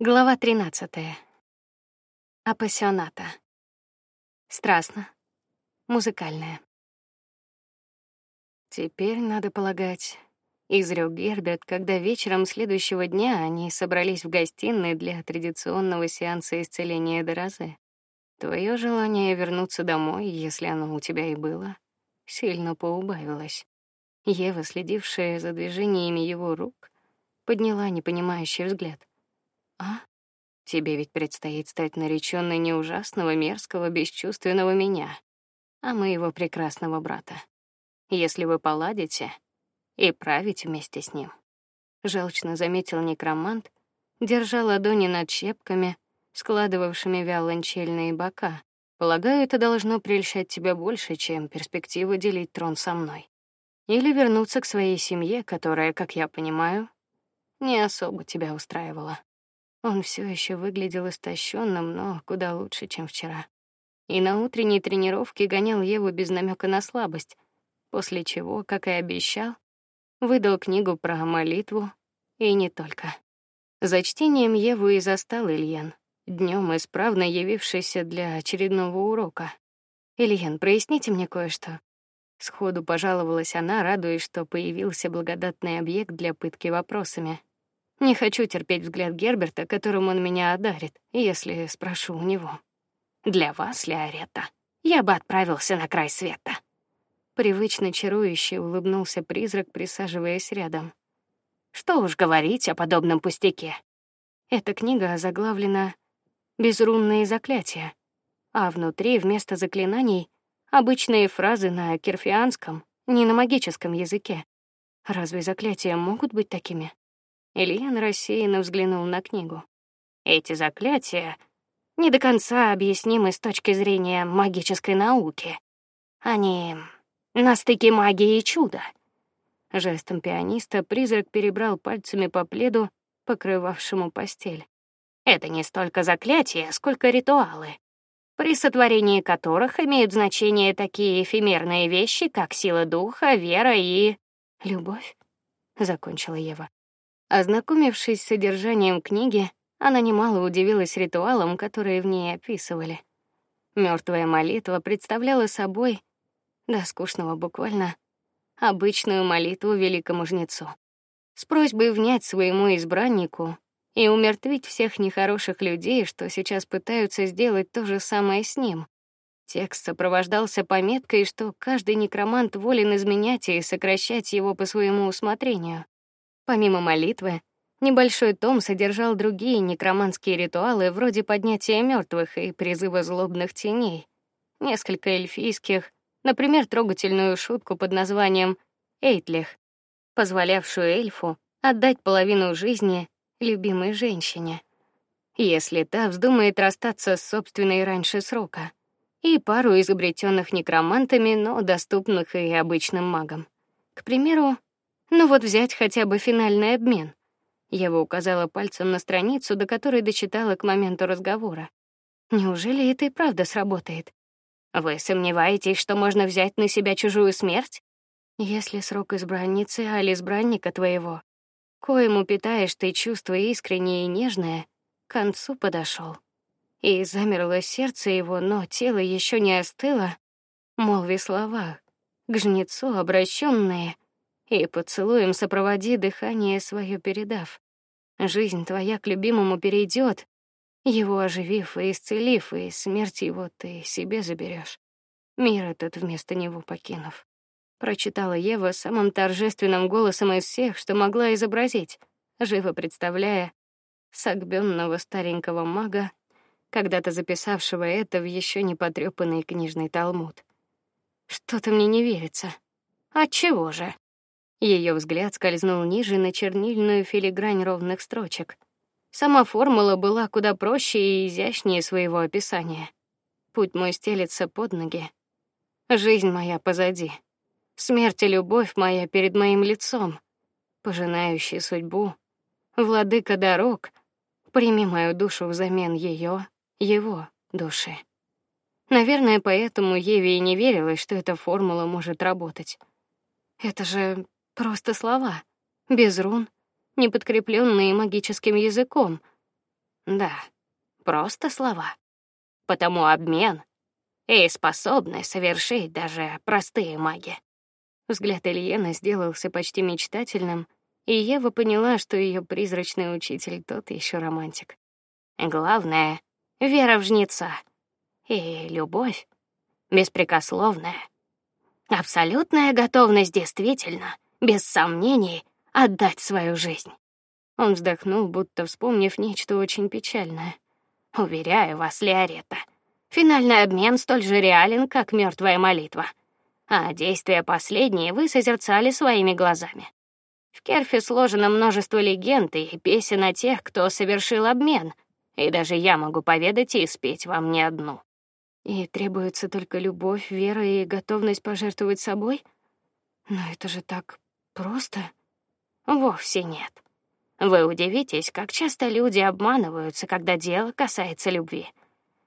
Глава 13. Апассионата. Страстно. Музыкальная. Теперь надо полагать, изрёк Герберт, когда вечером следующего дня они собрались в гостиной для традиционного сеанса исцеления Дорозе. Твое желание вернуться домой, если оно у тебя и было, сильно поубавилось. Ева, следившая за движениями его рук, подняла непонимающий взгляд. А? Тебе ведь предстоит стать наречённой не ужасного, мерзкого, бесчувственного меня, а моего прекрасного брата. Если вы поладите и править вместе с ним. Желчно заметил некромант, держа ладони над щепками, складывавшими виолончельные бока. Полагаю, это должно прельщать тебя больше, чем перспектива делить трон со мной. Или вернуться к своей семье, которая, как я понимаю, не особо тебя устраивала. Он все еще выглядел истощенным, но куда лучше, чем вчера. И на утренней тренировке гонял Еву без намека на слабость, после чего, как и обещал, выдал книгу про молитву и не только. За чтением Еву и застал Ильян, днем исправно явившийся для очередного урока. Ильян, проясните мне кое-что. Сходу пожаловалась она, радуясь, что появился благодатный объект для пытки вопросами. Не хочу терпеть взгляд Герберта, которым он меня одарит, если спрошу у него. Для вас, Леорета, я бы отправился на край света. Привычно чарующе улыбнулся призрак, присаживаясь рядом. Что уж говорить о подобном пустяке. Эта книга озаглавлена Безрунные заклятия, а внутри вместо заклинаний обычные фразы на кирфианском, не на магическом языке. Разве заклятия могут быть такими? Ильян рассеянно взглянул на книгу. Эти заклятия не до конца объяснимы с точки зрения магической науки. Они на стыке магии и чуда. Жестом пианиста призрак перебрал пальцами по пледу, покрывавшему постель. Это не столько заклятия, сколько ритуалы, при сотворении которых имеют значение такие эфемерные вещи, как сила духа, вера и любовь, закончила Ева. Ознакомившись с содержанием книги, она немало удивилась ритуалам, которые в ней описывали. Мертвая молитва представляла собой, да скучного буквально, обычную молитву великому жнецу с просьбой внять своему избраннику и умертвить всех нехороших людей, что сейчас пытаются сделать то же самое с ним. Текст сопровождался пометкой, что каждый некромант волен изменять и сокращать его по своему усмотрению. Помимо молитвы, небольшой том содержал другие некроманские ритуалы вроде поднятия мертвых и призыва злобных теней. Несколько эльфийских, например, трогательную шутку под названием Эйтлих, позволявшую эльфу отдать половину жизни любимой женщине, если та вздумает расстаться с собственной раньше срока, и пару изобретенных некромантами, но доступных и обычным магам. К примеру, ну вот взять хотя бы финальный обмен. Ева указала пальцем на страницу, до которой дочитала к моменту разговора. Неужели это и правда сработает? Вы сомневаетесь, что можно взять на себя чужую смерть? Если срок избранницы, али избранника твоего, коему питаешь ты чувства искренние и нежные, к концу подошел, и замерло сердце его, но тело еще не остыло, молви слова, к жнецу обращенные — и поцелуем сопроводи дыхание свое передав. Жизнь твоя к любимому перейдет, его оживив и исцелив, и смерть его ты себе заберешь. Мир этот вместо него покинув. Прочитала Ева самым торжественным голосом из всех, что могла изобразить, живо представляя согбенного старенького мага, когда-то записавшего это в еще не потрепанный книжный талмуд. Что-то мне не верится. От чего же? Ее взгляд скользнул ниже на чернильную филигрань ровных строчек. Сама формула была куда проще и изящнее своего описания. Путь мой стелется под ноги. Жизнь моя позади. Смерть и любовь моя перед моим лицом. Пожинающий судьбу, владыка дорог, прими мою душу взамен ее, его души. Наверное, поэтому Еве и не верилось, что эта формула может работать. Это же Просто слова, без рун, не подкрепленные магическим языком. Да, просто слова. Потому обмен и способны совершить даже простые маги. Взгляд Ильены сделался почти мечтательным, и Ева поняла, что ее призрачный учитель тот еще романтик. Главное вера в жнеца и любовь беспрекословная. Абсолютная готовность действительно, без сомнений, отдать свою жизнь. Он вздохнул, будто вспомнив нечто очень печальное. Уверяю вас, Леорета, финальный обмен столь же реален, как мертвая молитва, а действия последние вы созерцали своими глазами. В Керфе сложено множество легенд и песен о тех, кто совершил обмен, и даже я могу поведать и спеть вам не одну. И требуется только любовь, вера и готовность пожертвовать собой? Но это же так просто. Вовсе нет. Вы удивитесь, как часто люди обманываются, когда дело касается любви.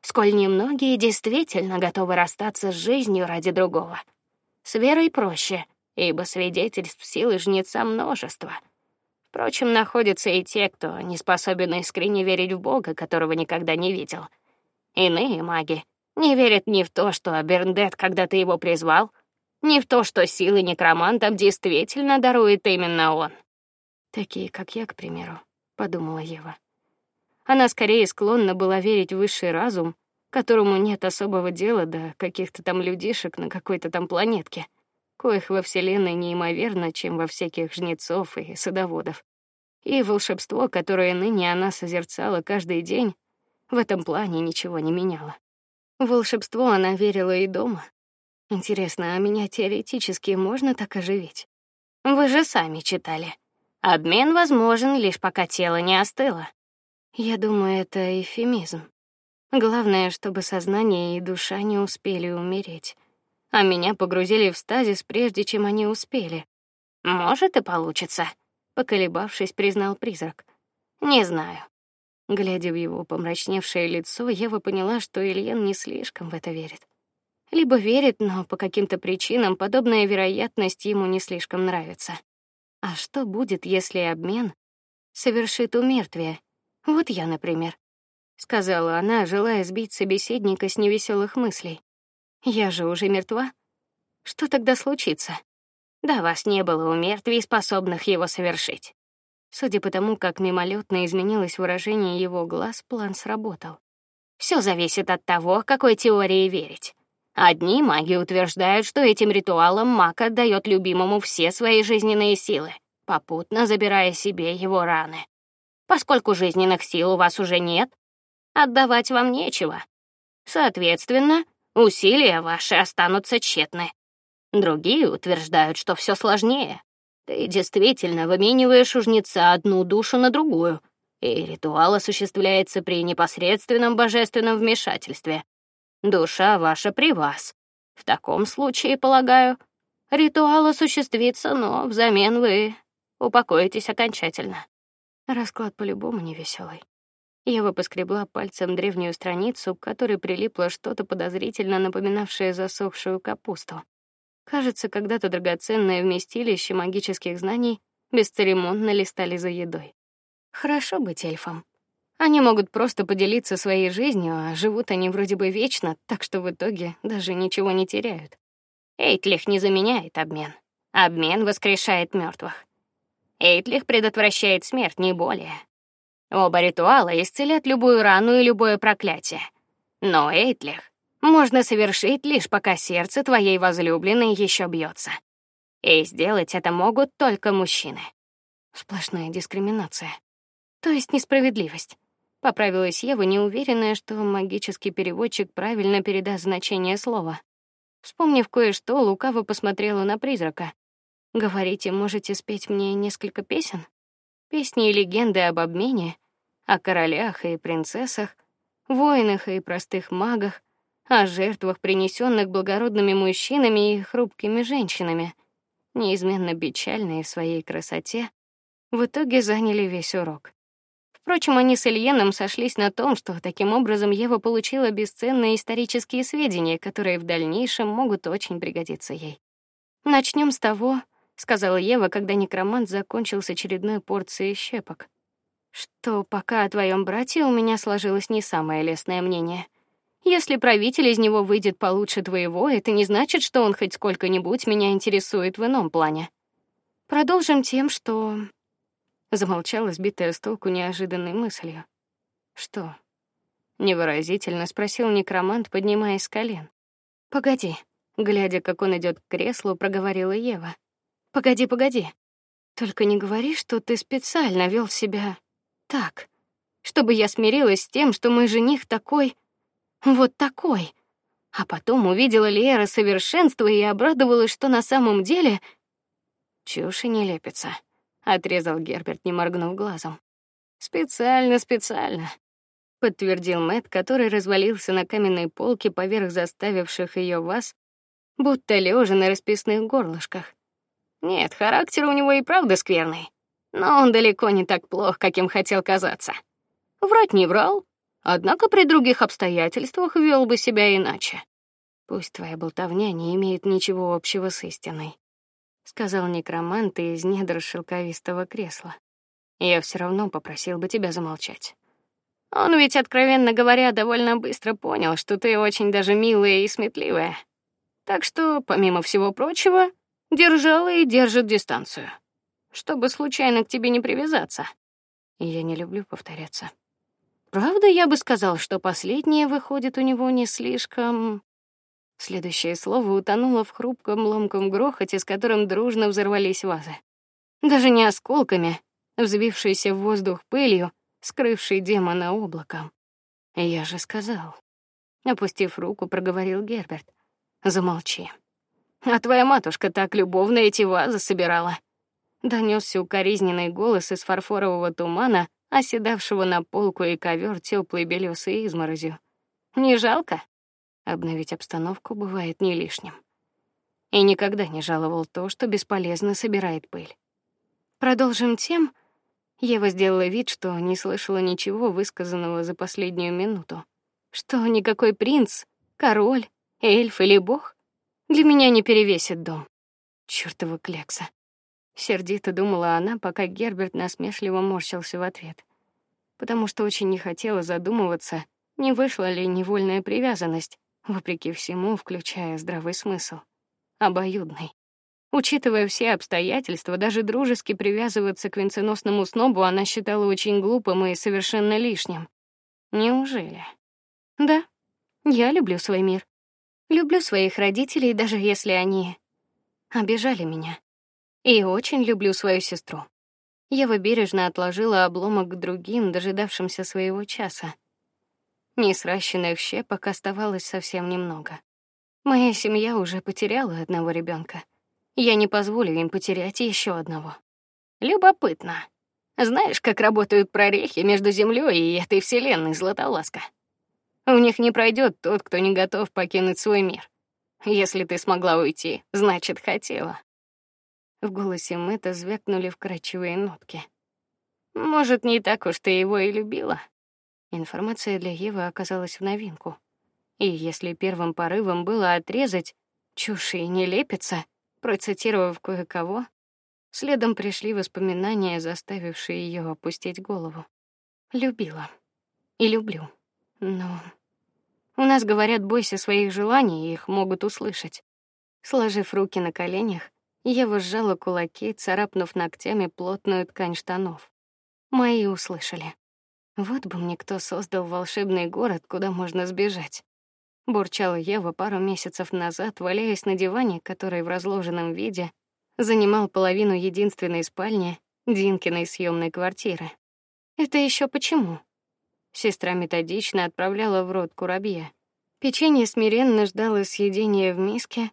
Сколь немногие действительно готовы расстаться с жизнью ради другого. С верой проще, ибо свидетельств силы жнеца множество. Впрочем, находятся и те, кто не способен искренне верить в Бога, которого никогда не видел. Иные маги не верит ни в то, что Берндет когда-то его призвал, ни в то, что силы некромантов действительно дарует именно он. Такие, как я, к примеру, подумала Ева. Она скорее склонна была верить в высший разум, которому нет особого дела до каких-то там людишек на какой-то там планетке, коих во вселенной неимоверно, чем во всяких жнецов и садоводов. И волшебство, которое ныне она созерцала каждый день, в этом плане ничего не меняло. В волшебство она верила и дома. Интересно, а меня теоретически можно так оживить? Вы же сами читали. Обмен возможен лишь пока тело не остыло. Я думаю, это эвфемизм. Главное, чтобы сознание и душа не успели умереть, а меня погрузили в стазис прежде, чем они успели. Может и получится, поколебавшись, признал призрак. Не знаю. Глядя в его помрачневшее лицо, Ева поняла, что Ильен не слишком в это верит. Либо верит, но по каким-то причинам подобная вероятность ему не слишком нравится. А что будет, если обмен совершит умертвие? Вот я, например, сказала она, желая сбить собеседника с невеселых мыслей. Я же уже мертва. Что тогда случится? Да вас не было у мертвей, способных его совершить. Судя по тому, как мимолетно изменилось выражение его глаз, план сработал. Все зависит от того, какой теории верить. Одни маги утверждают, что этим ритуалом маг отдает любимому все свои жизненные силы, попутно забирая себе его раны. Поскольку жизненных сил у вас уже нет, отдавать вам нечего. Соответственно, усилия ваши останутся тщетны. Другие утверждают, что все сложнее. Ты действительно вымениваешь у жнеца одну душу на другую, и ритуал осуществляется при непосредственном божественном вмешательстве. Душа ваша при вас. В таком случае, полагаю, ритуал осуществится, но взамен вы упокоитесь окончательно. Расклад по-любому невеселый. Ева поскребла пальцем древнюю страницу, к которой прилипло что-то подозрительно напоминавшее засохшую капусту. Кажется, когда-то драгоценное вместилище магических знаний бесцеремонно листали за едой. Хорошо быть эльфом. Они могут просто поделиться своей жизнью, а живут они вроде бы вечно, так что в итоге даже ничего не теряют. Эйтлих не заменяет обмен. Обмен воскрешает мертвых. Эйтлих предотвращает смерть, не более. Оба ритуала исцелят любую рану и любое проклятие. Но Эйтлих можно совершить лишь пока сердце твоей возлюбленной еще бьется. И сделать это могут только мужчины. Сплошная дискриминация. То есть несправедливость. Поправилась Ева, неуверенная, что магический переводчик правильно передаст значение слова. Вспомнив кое-что, лукаво посмотрела на призрака. Говорите, можете спеть мне несколько песен? Песни и легенды об обмене, о королях и принцессах, воинах и простых магах, о жертвах, принесенных благородными мужчинами и хрупкими женщинами, неизменно печальные в своей красоте, в итоге заняли весь урок. Впрочем, они с Ильеном сошлись на том, что таким образом Ева получила бесценные исторические сведения, которые в дальнейшем могут очень пригодиться ей. Начнем с того, сказала Ева, когда некромант закончил с очередной порцией щепок. что пока о твоем брате у меня сложилось не самое лестное мнение. Если правитель из него выйдет получше твоего, это не значит, что он хоть сколько-нибудь меня интересует в ином плане. Продолжим тем, что замолчала, сбитая с толку неожиданной мыслью. Что? невыразительно спросил некромант, поднимаясь с колен. Погоди, глядя, как он идет к креслу, проговорила Ева. Погоди, погоди. Только не говори, что ты специально вел себя так, чтобы я смирилась с тем, что мой жених такой, вот такой. А потом увидела Лера совершенство и обрадовалась, что на самом деле чушь и не лепится, отрезал Герберт, не моргнув глазом. Специально, специально, подтвердил Мэт, который развалился на каменной полке поверх заставивших ее вас, будто лежа на расписных горлышках. Нет, характер у него и правда скверный, но он далеко не так плох, каким хотел казаться. Врать не врал, однако при других обстоятельствах вел бы себя иначе. Пусть твоя болтовня не имеет ничего общего с истиной, сказал некромант из недр шелковистого кресла. Я все равно попросил бы тебя замолчать. Он ведь, откровенно говоря, довольно быстро понял, что ты очень даже милая и сметливая. Так что, помимо всего прочего, держала и держит дистанцию, чтобы случайно к тебе не привязаться. Я не люблю повторяться. Правда, я бы сказал, что последнее выходит у него не слишком. Следующее слово утонуло в хрупком ломком грохоте, с которым дружно взорвались вазы. Даже не осколками, взвившейся в воздух пылью, скрывшей демона облаком. Я же сказал. Опустив руку, проговорил Герберт. Замолчи. А твоя матушка так любовно эти вазы собирала. Донесся укоризненный голос из фарфорового тумана, оседавшего на полку и ковер теплой белесой изморозью. Не жалко? Обновить обстановку бывает не лишним. И никогда не жаловал то, что бесполезно собирает пыль. Продолжим тем, Ева сделала вид, что не слышала ничего высказанного за последнюю минуту. Что никакой принц, король, эльф или бог для меня не перевесит дом. Чёртова клякса. Сердито думала она, пока Герберт насмешливо морщился в ответ. Потому что очень не хотела задумываться, не вышла ли невольная привязанность, вопреки всему, включая здравый смысл, обоюдный. Учитывая все обстоятельства, даже дружески привязываться к венценосному снобу она считала очень глупым и совершенно лишним. Неужели? Да. Я люблю свой мир. Люблю своих родителей, даже если они обижали меня. И очень люблю свою сестру. Ева бережно отложила обломок к другим, дожидавшимся своего часа. Несращенных щепок оставалось совсем немного. Моя семья уже потеряла одного ребенка. Я не позволю им потерять еще одного. Любопытно. Знаешь, как работают прорехи между землей и этой вселенной, Златоласка? У них не пройдет тот, кто не готов покинуть свой мир. Если ты смогла уйти, значит, хотела. В голосе Мэтта звякнули вкрадчивые нотки. Может, не так уж ты его и любила. Информация для Евы оказалась в новинку. И если первым порывом было отрезать чушь и не лепится, процитировав кое-кого, следом пришли воспоминания, заставившие ее опустить голову. Любила и люблю. Но у нас говорят, бойся своих желаний, их могут услышать. Сложив руки на коленях, Ева сжала кулаки, царапнув ногтями плотную ткань штанов. Мои услышали. Вот бы мне кто создал волшебный город, куда можно сбежать. Бурчала Ева пару месяцев назад, валяясь на диване, который в разложенном виде занимал половину единственной спальни Динкиной съемной квартиры. Это еще почему? Сестра методично отправляла в рот курабье. Печенье смиренно ждало съедения в миске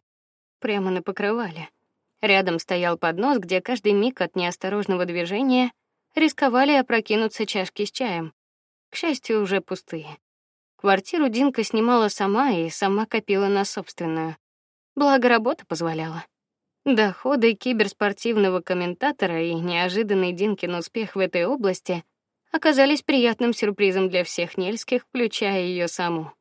прямо на покрывале. Рядом стоял поднос, где каждый миг от неосторожного движения рисковали опрокинуться чашки с чаем. К счастью, уже пустые. Квартиру Динка снимала сама и сама копила на собственную. Благо работа позволяла. Доходы киберспортивного комментатора и неожиданный Динкин успех в этой области оказались приятным сюрпризом для всех нельских, включая ее саму.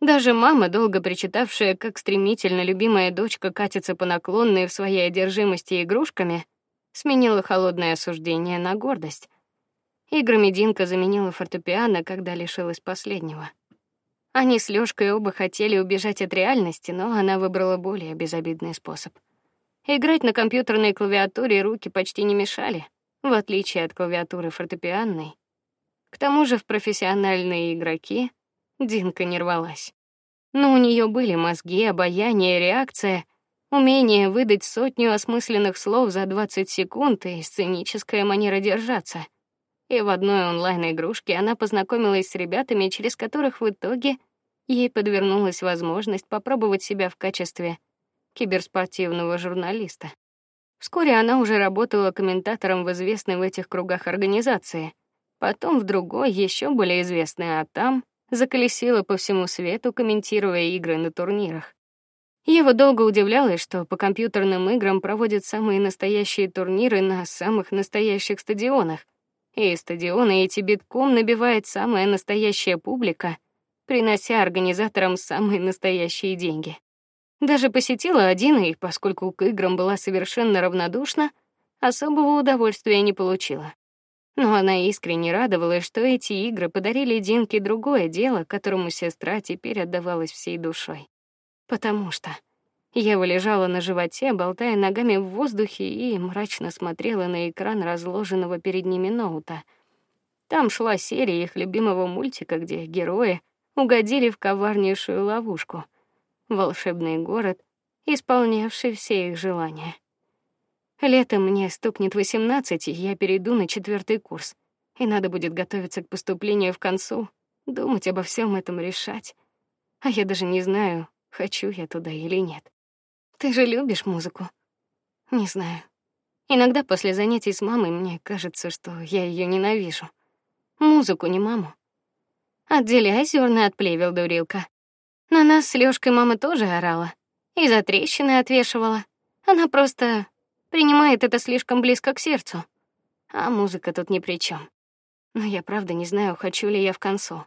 Даже мама, долго причитавшая, как стремительно любимая дочка катится по наклонной в своей одержимости игрушками, сменила холодное осуждение на гордость. Играми Динка заменила фортепиано, когда лишилась последнего. Они с Лёшкой оба хотели убежать от реальности, но она выбрала более безобидный способ. Играть на компьютерной клавиатуре руки почти не мешали, в отличие от клавиатуры фортепианной. К тому же в профессиональные игроки Динка не рвалась. Но у нее были мозги, обаяние, реакция, умение выдать сотню осмысленных слов за 20 секунд и сценическая манера держаться. И в одной онлайн-игрушке она познакомилась с ребятами, через которых в итоге ей подвернулась возможность попробовать себя в качестве киберспортивного журналиста. Вскоре она уже работала комментатором в известной в этих кругах организации, потом в другой, еще более известной, а там заколесила по всему свету, комментируя игры на турнирах. Ева долго удивлялась, что по компьютерным играм проводят самые настоящие турниры на самых настоящих стадионах. И стадионы эти битком набивает самая настоящая публика, принося организаторам самые настоящие деньги. Даже посетила один и, поскольку к играм была совершенно равнодушна, особого удовольствия не получила. Но она искренне радовалась, что эти игры подарили Динке другое дело, которому сестра теперь отдавалась всей душой. Потому что Ева лежала на животе, болтая ногами в воздухе и мрачно смотрела на экран разложенного перед ними ноута. Там шла серия их любимого мультика, где герои угодили в коварнейшую ловушку — волшебный город, исполнявший все их желания. Летом мне стукнет восемнадцать, и я перейду на четвертый курс. И надо будет готовиться к поступлению в концу, думать обо всем этом, решать. А я даже не знаю, хочу я туда или нет. Ты же любишь музыку? Не знаю. Иногда после занятий с мамой мне кажется, что я ее ненавижу. Музыку, не маму. Отделяй зерна от плевел, дурилка. На нас с Лёшкой мама тоже орала и за трещины отвешивала. Она просто принимает это слишком близко к сердцу. А музыка тут ни при чем. Но я правда не знаю, хочу ли я в концу.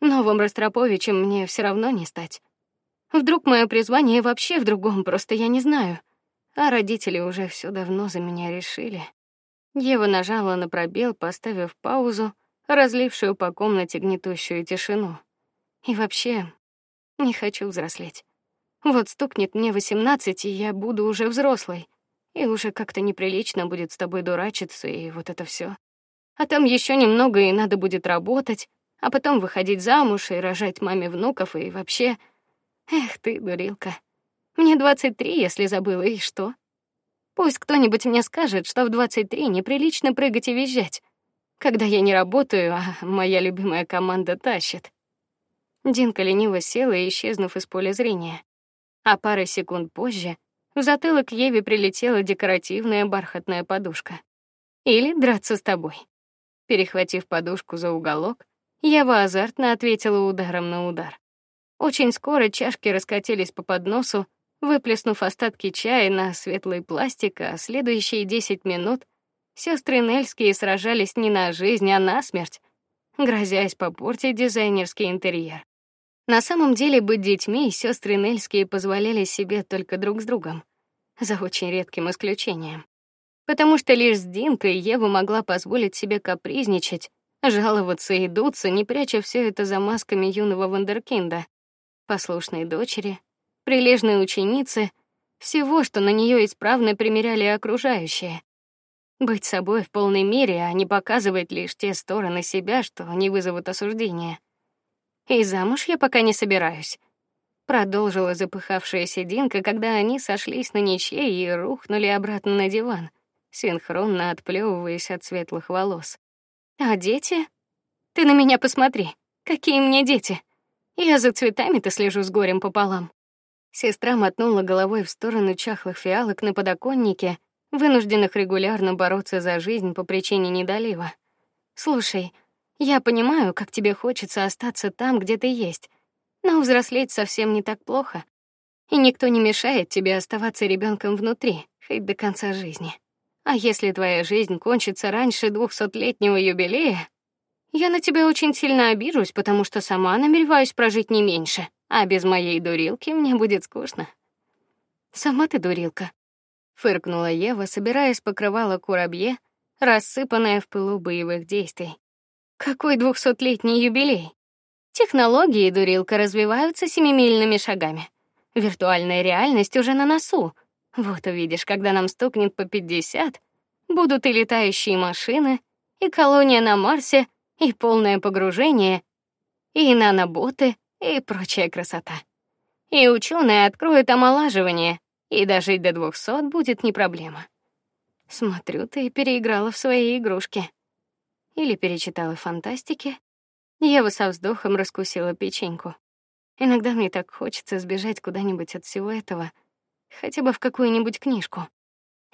Новым Ростроповичем мне все равно не стать. Вдруг мое призвание вообще в другом, просто я не знаю. А родители уже все давно за меня решили. Ева нажала на пробел, поставив паузу, разлившую по комнате гнетущую тишину. И вообще, не хочу взрослеть. Вот стукнет мне восемнадцать, и я буду уже взрослой. И уже как-то неприлично будет с тобой дурачиться и вот это все. А там еще немного и надо будет работать, а потом выходить замуж и рожать маме внуков и вообще. Эх ты, дурилка. Мне двадцать три, если забыла, и что? Пусть кто-нибудь мне скажет, что в двадцать три неприлично прыгать и визжать, когда я не работаю, а моя любимая команда тащит. Динка лениво села, исчезнув из поля зрения. А пары секунд позже в затылок Еве прилетела декоративная бархатная подушка. Или драться с тобой. Перехватив подушку за уголок, Ева азартно ответила ударом на удар. Очень скоро чашки раскатились по подносу, выплеснув остатки чая на светлый пластик, а следующие десять минут сестры Нельские сражались не на жизнь, а на смерть, грозясь попортить дизайнерский интерьер. На самом деле быть детьми сестры Нельские позволяли себе только друг с другом, за очень редким исключением. Потому что лишь с Динкой Ева могла позволить себе капризничать, жаловаться и дуться, не пряча все это за масками юного вундеркинда, послушной дочери, прилежной ученицы, всего, что на нее исправно примеряли окружающие. Быть собой в полной мере, а не показывать лишь те стороны себя, что не вызовут осуждения. И замуж я пока не собираюсь, продолжила запыхавшаяся Динка, когда они сошлись на ничье и рухнули обратно на диван, синхронно отплевываясь от светлых волос. А дети? Ты на меня посмотри. Какие мне дети? Я за цветами-то слежу с горем пополам. Сестра мотнула головой в сторону чахлых фиалок на подоконнике, вынужденных регулярно бороться за жизнь по причине недолива. Слушай, я понимаю, как тебе хочется остаться там, где ты есть, но взрослеть совсем не так плохо, и никто не мешает тебе оставаться ребенком внутри, хоть до конца жизни. А если твоя жизнь кончится раньше двухсотлетнего юбилея, я на тебя очень сильно обижусь, потому что сама намереваюсь прожить не меньше, а без моей дурилки мне будет скучно. Сама ты дурилка, фыркнула Ева, собираясь покрывала курабье, рассыпанная в пылу боевых действий. Какой двухсотлетний юбилей? Технологии дурилка развиваются семимильными шагами. Виртуальная реальность уже на носу. Вот увидишь, когда нам стукнет по пятьдесят, будут и летающие машины, и колония на Марсе, и полное погружение, и наноботы, и прочая красота. И ученые откроют омолаживание, и дожить до двухсот будет не проблема. Смотрю, ты переиграла в свои игрушки. Или перечитала фантастики. Ева со вздохом раскусила печеньку. Иногда мне так хочется сбежать куда-нибудь от всего этого, хотя бы в какую-нибудь книжку,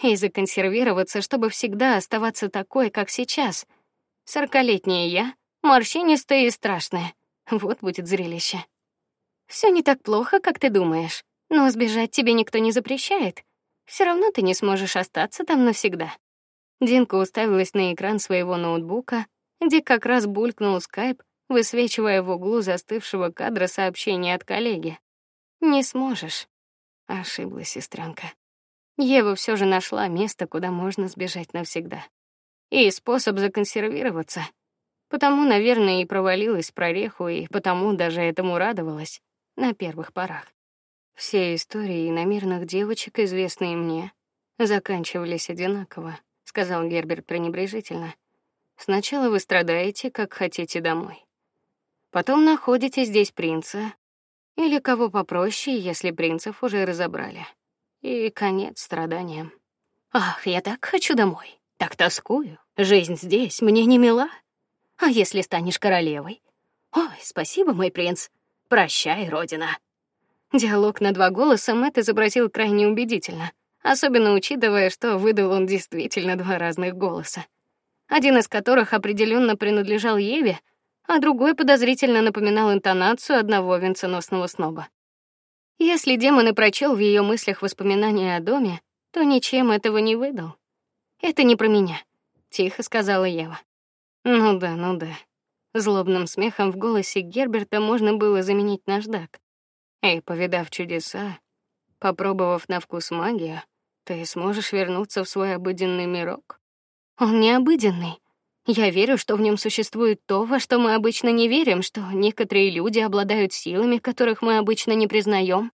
и законсервироваться, чтобы всегда оставаться такой, как сейчас. Сорокалетняя я, морщинистая и страшная. Вот будет зрелище. Все не так плохо, как ты думаешь, но сбежать тебе никто не запрещает. Все равно ты не сможешь остаться там навсегда. Динка уставилась на экран своего ноутбука, где как раз булькнул скайп, высвечивая в углу застывшего кадра сообщение от коллеги. Не сможешь. Ошиблась сестренка. Ева все же нашла место, куда можно сбежать навсегда. И способ законсервироваться. Потому, наверное, и провалилась в прореху, и потому даже этому радовалась на первых порах. Все истории иномирных девочек, известные мне, заканчивались одинаково, сказал Герберт пренебрежительно. Сначала вы страдаете, как хотите домой. Потом находите здесь принца или кого попроще, если принцев уже разобрали. И конец страданиям. Ах, я так хочу домой. Так тоскую. Жизнь здесь мне не мила. А если станешь королевой? Ой, спасибо, мой принц. Прощай, родина. Диалог на два голоса Мэтт изобразил крайне убедительно, особенно учитывая, что выдал он действительно два разных голоса. Один из которых определенно принадлежал Еве, а другой подозрительно напоминал интонацию одного венценосного сноба. Если демон и прочел в ее мыслях воспоминания о доме, то ничем этого не выдал. Это не про меня, тихо сказала Ева. Ну да, ну да. Злобным смехом в голосе Герберта можно было заменить наждак. И повидав чудеса, попробовав на вкус магию, ты сможешь вернуться в свой обыденный мирок. Он не обыденный, я верю, что в нем существует то, во что мы обычно не верим, что некоторые люди обладают силами, которых мы обычно не признаем.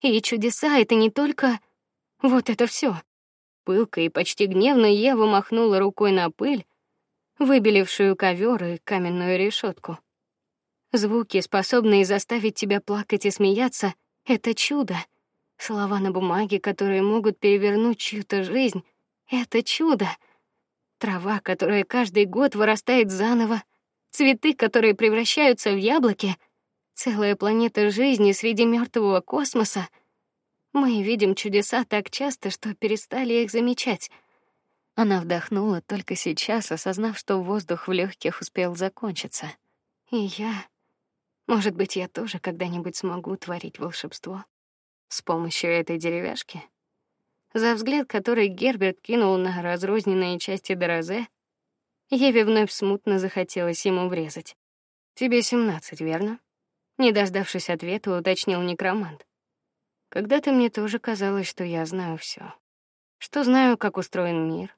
И чудеса это не только вот это все. Пылко и почти гневно Ева махнула рукой на пыль, выбелившую ковер и каменную решетку. Звуки, способные заставить тебя плакать и смеяться, это чудо. Слова на бумаге, которые могут перевернуть чью-то жизнь, это чудо. Трава, которая каждый год вырастает заново, цветы, которые превращаются в яблоки, целая планета жизни среди мертвого космоса. Мы видим чудеса так часто, что перестали их замечать. Она вдохнула только сейчас, осознав, что воздух в легких успел закончиться. И я, может быть, я тоже когда-нибудь смогу творить волшебство с помощью этой деревяшки. За взгляд, который Герберт кинул на разрозненные части Дорозе, Еве вновь смутно захотелось ему врезать. Тебе семнадцать, верно? Не дождавшись ответа, уточнил некромант. Когда-то мне тоже казалось, что я знаю все, что знаю, как устроен мир.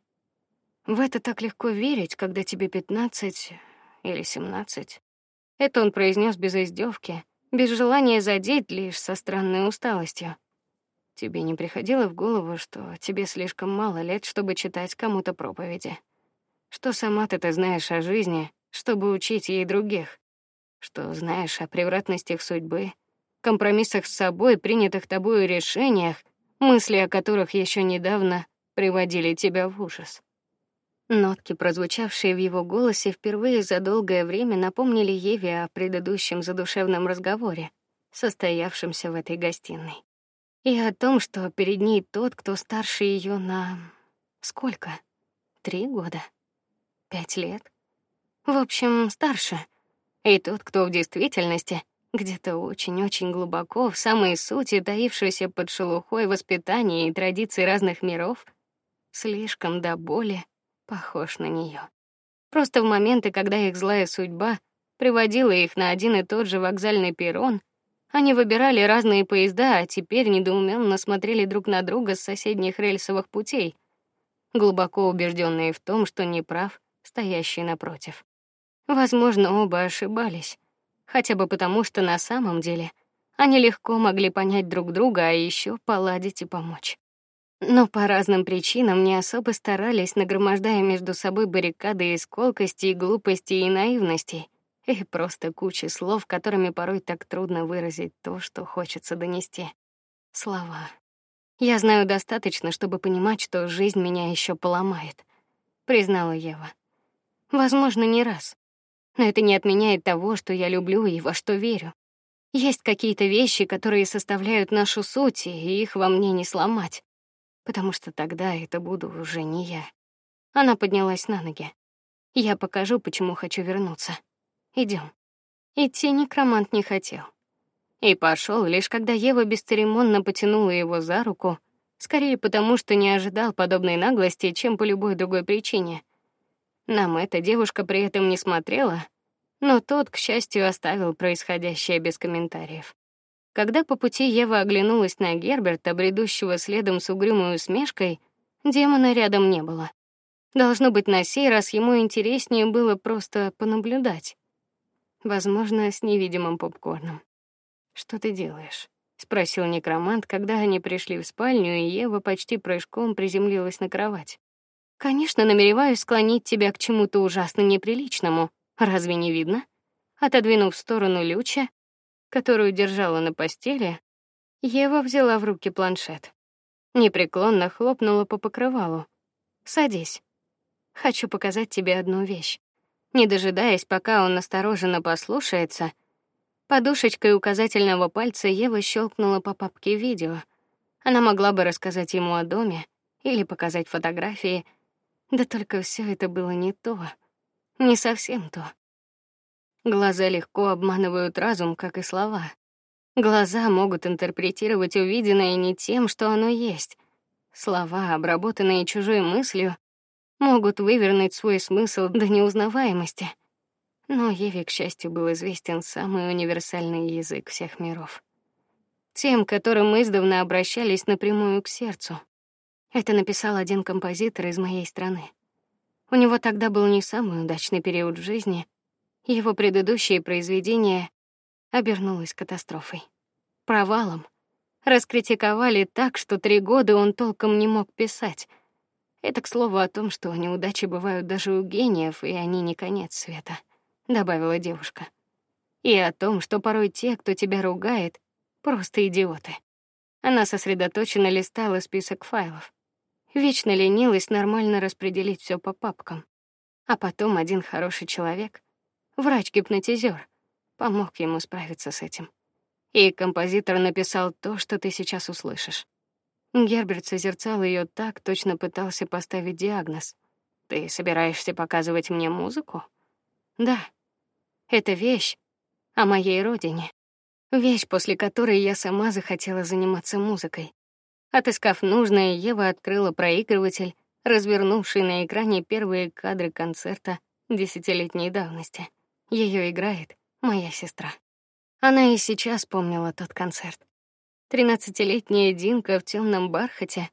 В это так легко верить, когда тебе пятнадцать или семнадцать. Это он произнес без издевки, без желания задеть, лишь со странной усталостью. Тебе не приходило в голову, что тебе слишком мало лет, чтобы читать кому-то проповеди? Что сама ты -то знаешь о жизни, чтобы учить ей других? Что знаешь о превратностях судьбы, компромиссах с собой, принятых тобою решениях, мысли о которых еще недавно приводили тебя в ужас? Нотки, прозвучавшие в его голосе впервые за долгое время, напомнили Еве о предыдущем задушевном разговоре, состоявшемся в этой гостиной и о том, что перед ней тот, кто старше ее на сколько? Три года? Пять лет? В общем, старше. И тот, кто в действительности где-то очень-очень глубоко в самой сути таившийся под шелухой воспитания и традиций разных миров, слишком до боли похож на нее. Просто в моменты, когда их злая судьба приводила их на один и тот же вокзальный перрон, они выбирали разные поезда, а теперь недоуменно смотрели друг на друга с соседних рельсовых путей. глубоко убежденные в том, что не прав стоящий напротив. Возможно, оба ошибались, хотя бы потому, что на самом деле они легко могли понять друг друга, а еще поладить и помочь. Но по разным причинам не особо старались, нагромождая между собой баррикады из колкости и глупости и наивности, и просто куча слов, которыми порой так трудно выразить то, что хочется донести. Слова. Я знаю достаточно, чтобы понимать, что жизнь меня еще поломает, признала Ева. Возможно, не раз. Но это не отменяет того, что я люблю и во что верю. Есть какие-то вещи, которые составляют нашу суть, и их во мне не сломать, потому что тогда это буду уже не я. Она поднялась на ноги. Я покажу, почему хочу вернуться. Идем. Идти некромант не хотел. И пошел лишь когда Ева бесцеремонно потянула его за руку, скорее потому, что не ожидал подобной наглости, чем по любой другой причине. Нам эта девушка при этом не смотрела, но тот, к счастью, оставил происходящее без комментариев. Когда по пути Ева оглянулась на Герберта, бредущего следом с угрюмой усмешкой, демона рядом не было. Должно быть, на сей раз ему интереснее было просто понаблюдать. Возможно, с невидимым попкорном. Что ты делаешь? спросил некромант, когда они пришли в спальню, и Ева почти прыжком приземлилась на кровать. Конечно, намереваюсь склонить тебя к чему-то ужасно неприличному, Разве не видно? Отодвинув в сторону Люча, которую держала на постели, Ева взяла в руки планшет. Непреклонно хлопнула по покрывалу. Садись. Хочу показать тебе одну вещь. Не дожидаясь, пока он настороженно послушается, подушечкой указательного пальца Ева щелкнула по папке видео. Она могла бы рассказать ему о доме или показать фотографии, да только все это было не то. Не совсем то. Глаза легко обманывают разум, как и слова. Глаза могут интерпретировать увиденное не тем, что оно есть. Слова, обработанные чужой мыслью, могут вывернуть свой смысл до неузнаваемости. Но Еве, к счастью, был известен самый универсальный язык всех миров. Тем, которым издавна обращались напрямую к сердцу. Это написал один композитор из моей страны. У него тогда был не самый удачный период в жизни. Его предыдущее произведение обернулось катастрофой, провалом. Раскритиковали так, что три года он толком не мог писать. Это к слову о том, что неудачи бывают даже у гениев, и они не конец света, добавила девушка. И о том, что порой те, кто тебя ругает, просто идиоты. Она сосредоточенно листала список файлов. Вечно ленилась нормально распределить все по папкам. А потом один хороший человек, врач-гипнотизер, помог ему справиться с этим. И композитор написал то, что ты сейчас услышишь. Герберт созерцал ее так, точно пытался поставить диагноз. Ты собираешься показывать мне музыку? Да. Это вещь о моей родине. Вещь, после которой я сама захотела заниматься музыкой. Отыскав нужное, Ева открыла проигрыватель, развернувший на экране первые кадры концерта десятилетней давности. Ее играет моя сестра. Она и сейчас помнила тот концерт. Тринадцатилетняя Динка в темном бархате,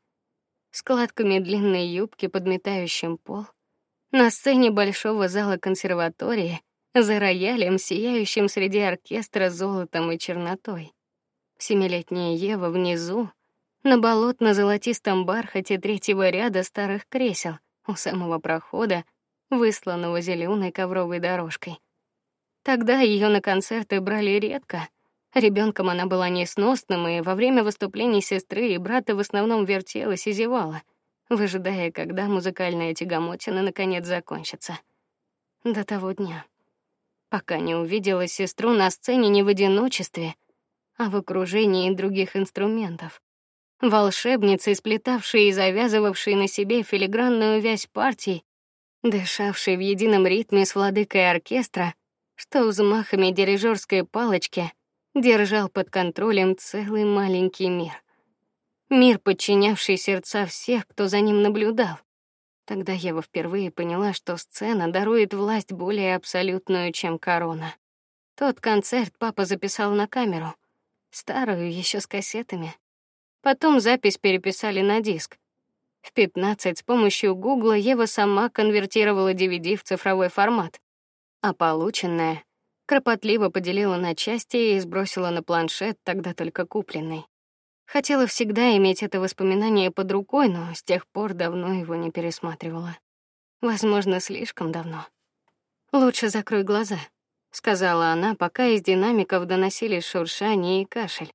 складками длинной юбки, подметающим пол, на сцене большого зала консерватории, за роялем, сияющим среди оркестра золотом и чернотой. Семилетняя Ева внизу, на болотно-золотистом бархате третьего ряда старых кресел у самого прохода, высланного зеленой ковровой дорожкой. Тогда ее на концерты брали редко. Ребенком она была несносным, и во время выступлений сестры и брата в основном вертелась и зевала, выжидая, когда музыкальная тягомотина наконец закончится. До того дня, пока не увидела сестру на сцене не в одиночестве, а в окружении других инструментов волшебницей, сплетавшей и завязывавшей на себе филигранную вязь партий, дышавшей в едином ритме с владыкой оркестра, что взмахами дирижерской палочки держал под контролем целый маленький мир. Мир, подчинявший сердца всех, кто за ним наблюдал. Тогда Ева впервые поняла, что сцена дарует власть более абсолютную, чем корона. Тот концерт папа записал на камеру, старую еще с кассетами. Потом запись переписали на диск. В 15 с помощью Гугла Ева сама конвертировала DVD в цифровой формат, а полученное кропотливо поделила на части и сбросила на планшет, тогда только купленный. Хотела всегда иметь это воспоминание под рукой, но с тех пор давно его не пересматривала. Возможно, слишком давно. Лучше закрой глаза, сказала она, пока из динамиков доносились шуршание и кашель.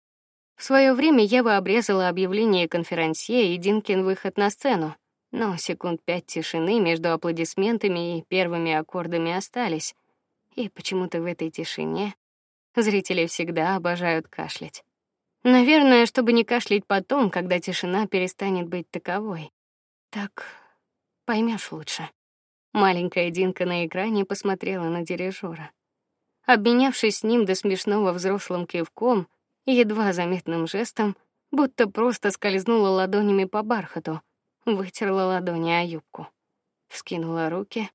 В свое время Ева обрезала объявление конферансье и Динкин выход на сцену, но секунд пять тишины между аплодисментами и первыми аккордами остались. И почему-то в этой тишине зрители всегда обожают кашлять. Наверное, чтобы не кашлять потом, когда тишина перестанет быть таковой. Так поймешь лучше. Маленькая Динка на экране посмотрела на дирижера. Обменявшись с ним до смешного взрослым кивком, едва заметным жестом, будто просто скользнула ладонями по бархату, вытерла ладони о юбку, вскинула руки.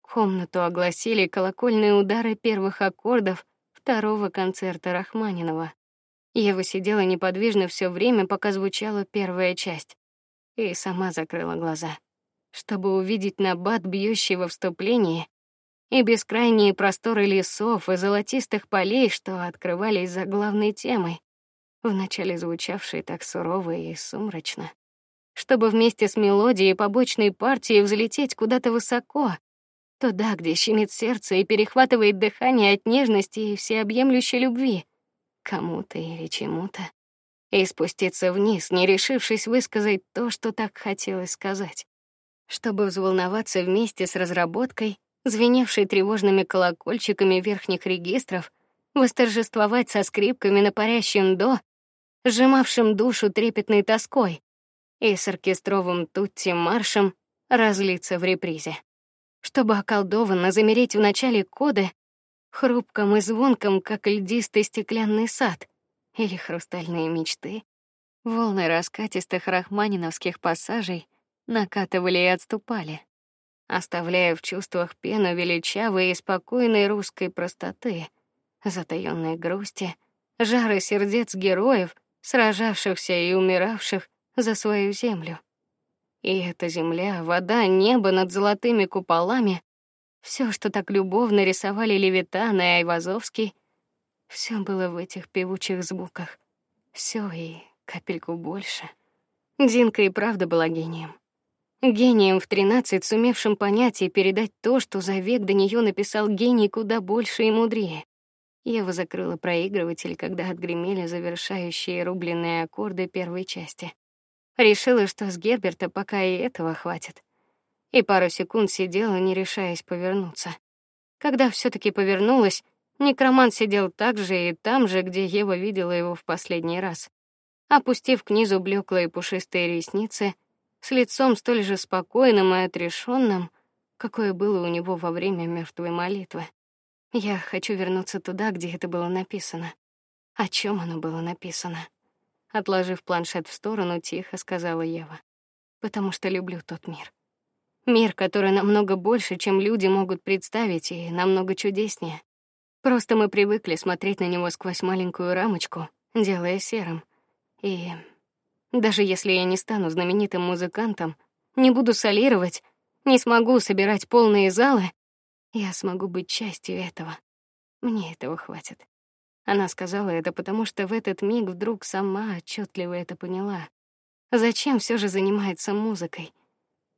Комнату огласили колокольные удары первых аккордов второго концерта Рахманинова. Ева сидела неподвижно все время, пока звучала первая часть, и сама закрыла глаза, чтобы увидеть набат, бьющий во вступлении, и бескрайние просторы лесов и золотистых полей, что открывались за главной темой, вначале звучавшей так сурово и сумрачно, чтобы вместе с мелодией побочной партии взлететь куда-то высоко, туда, где щемит сердце и перехватывает дыхание от нежности и всеобъемлющей любви кому-то или чему-то, и спуститься вниз, не решившись высказать то, что так хотелось сказать, чтобы взволноваться вместе с разработкой звеневший тревожными колокольчиками верхних регистров, восторжествовать со скрипками на парящем до, сжимавшим душу трепетной тоской, и с оркестровым тутти маршем разлиться в репризе. Чтобы околдованно замереть в начале коды, хрупком и звонком, как льдистый стеклянный сад, или хрустальные мечты. Волны раскатистых рахманиновских пассажей накатывали и отступали оставляя в чувствах пену величавой и спокойной русской простоты, затаённой грусти, жары сердец героев, сражавшихся и умиравших за свою землю. И эта земля, вода, небо над золотыми куполами, все, что так любовно рисовали Левитан и Айвазовский, все было в этих певучих звуках. Все и капельку больше. Динка и правда была гением. Гением в тринадцать, сумевшим понять и передать то, что за век до нее написал гений куда больше и мудрее. Ева закрыла проигрыватель, когда отгремели завершающие рубленые аккорды первой части. Решила, что с Герберта пока и этого хватит. И пару секунд сидела, не решаясь повернуться. Когда все таки повернулась, некромант сидел так же и там же, где Ева видела его в последний раз. Опустив к низу блеклые пушистые ресницы, с лицом столь же спокойным и отрешенным, какое было у него во время мертвой молитвы. Я хочу вернуться туда, где это было написано. О чем оно было написано? Отложив планшет в сторону, тихо сказала Ева: "Потому что люблю тот мир. Мир, который намного больше, чем люди могут представить, и намного чудеснее. Просто мы привыкли смотреть на него сквозь маленькую рамочку, делая серым. И даже если я не стану знаменитым музыкантом, не буду солировать, не смогу собирать полные залы, я смогу быть частью этого. Мне этого хватит. Она сказала это потому, что в этот миг вдруг сама отчетливо это поняла. Зачем все же занимается музыкой?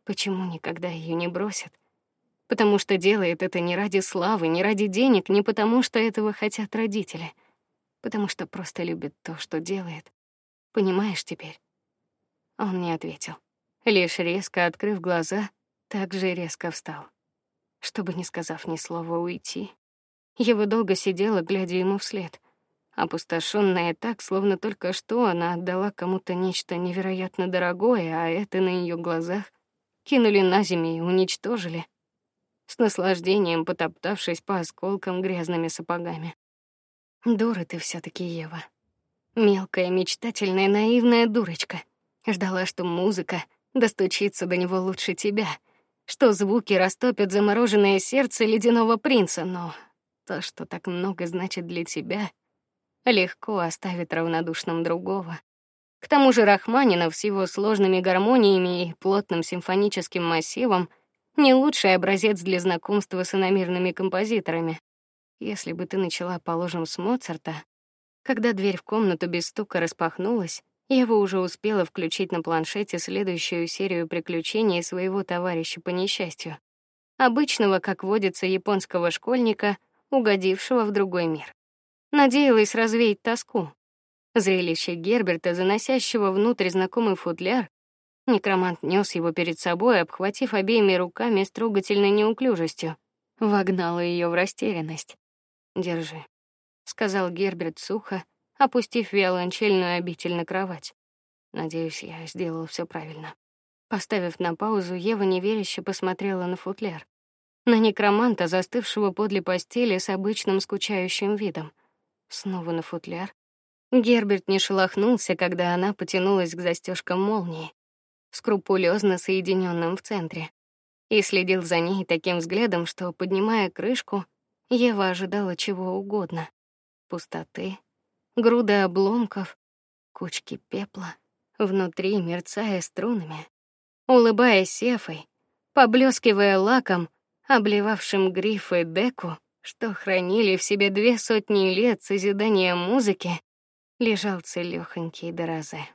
Почему никогда ее не бросит? Потому что делает это не ради славы, не ради денег, не потому что этого хотят родители, потому что просто любит то, что делает. Понимаешь теперь? Он не ответил. Лишь резко открыв глаза, так же резко встал, чтобы не сказав ни слова уйти. Его долго сидела, глядя ему вслед, опустошенная так, словно только что она отдала кому-то нечто невероятно дорогое, а это на ее глазах кинули на землю и уничтожили, с наслаждением потоптавшись по осколкам грязными сапогами. Дура ты все таки Ева. Мелкая, мечтательная, наивная дурочка. Ждала, что музыка достучится до него лучше тебя, что звуки растопят замороженное сердце ледяного принца, но то, что так много значит для тебя, легко оставит равнодушным другого. К тому же Рахманинов с его сложными гармониями и плотным симфоническим массивом не лучший образец для знакомства с иномирными композиторами. Если бы ты начала, положим, с Моцарта, когда дверь в комнату без стука распахнулась, Ева уже успела включить на планшете следующую серию приключений своего товарища по несчастью, обычного, как водится, японского школьника, угодившего в другой мир. Надеялась развеять тоску. Зрелище Герберта, заносящего внутрь знакомый футляр, некромант нёс его перед собой, обхватив обеими руками с трогательной неуклюжестью, вогнало её в растерянность. "Держи", сказал Герберт сухо, опустив виолончельную обитель на кровать. Надеюсь, я сделал все правильно. Поставив на паузу, Ева неверяще посмотрела на футляр, на некроманта, застывшего подле постели с обычным скучающим видом. Снова на футляр. Герберт не шелохнулся, когда она потянулась к застежкам молнии, скрупулезно соединенным в центре, и следил за ней таким взглядом, что, поднимая крышку, Ева ожидала чего угодно: пустоты, груды обломков, кучки пепла, внутри мерцая струнами, улыбаясь сефой, поблескивая лаком, обливавшим грифы деку, что хранили в себе две сотни лет созидания музыки, лежал целёхонький Дорозе.